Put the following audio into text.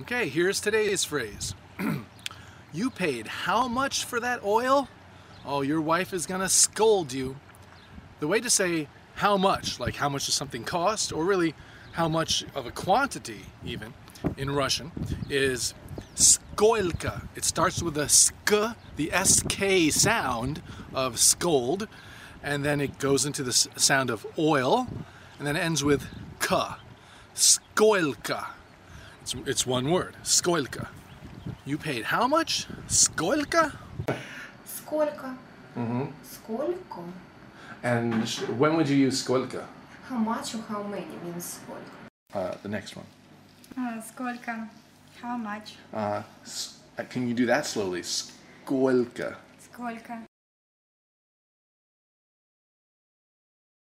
Okay, here's today's phrase. you paid how much for that oil? Oh, your wife is gonna scold you. The way to say how much, like how much does something cost, or really how much of a quantity, even in Russian, is skoilka. It starts with the sk, the sk sound of scold, and then it goes into the sound of oil, and then ends with ka. Skoilka. It's, it's one word, skolka. You paid how much? Skolka? Skolka. Mm-hmm. Skolko. And when would you use skolka? How much or how many means skolka? Uh, the next one. Uh, skolka. How much? Uh, uh can you do that slowly? Skolka. Skolka.